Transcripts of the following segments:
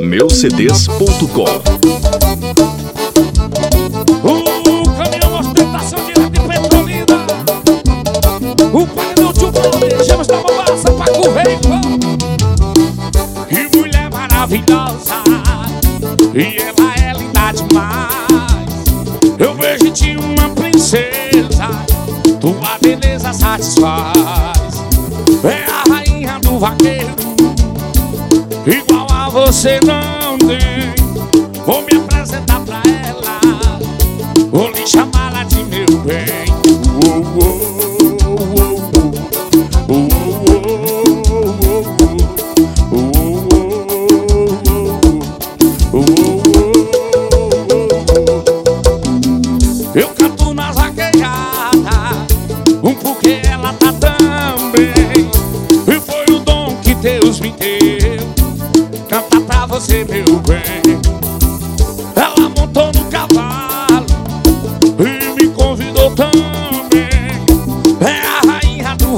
meucds.com O caminhão ostentação de Petrolina. O Mombasa pra correr mulher maravilhosa E ela é linda demais. Eu vejo em ti uma princesa Tua beleza satisfaz. É a rainha do vaqueiro você não tem Vou me apresentar pra ela Vou lhe chamá-la de meu bem Oh, oh. Eu canto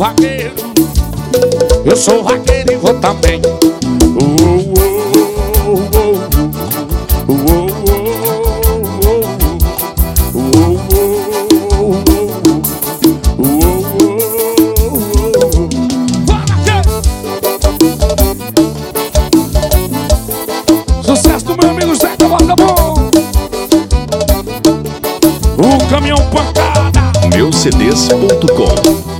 vaqueiro. Eu sou vaqueiro e vou também. Sucesso do meu amigo Zé Cavota Bom. O caminhão pancada. Meucds.com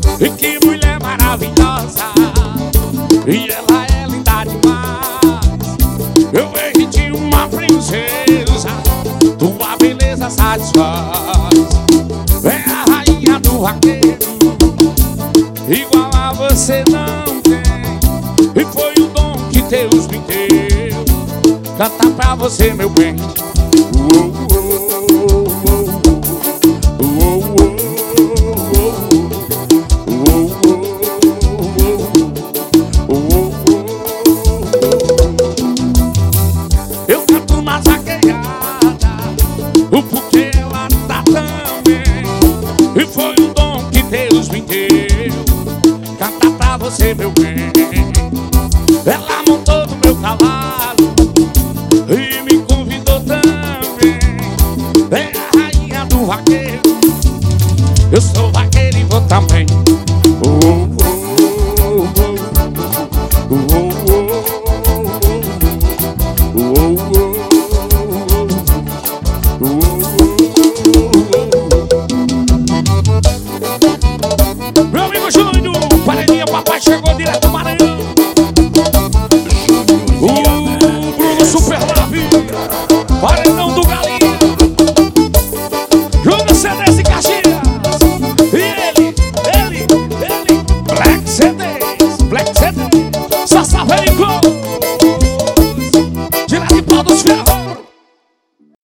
E ela é linda demais. Eu vejo de uma princesa. Tua beleza satisfaz. É a rainha do vaqueiro. Igual a você não tem. E foi o dom que Deus me deu. Cantar pra você, meu bem. Eu meu bem. Ela montou no meu cavalo E me convidou também. É a rainha do vaqueiro Eu sou vaqueiro e vou também. Oh, oh, Só sabe igual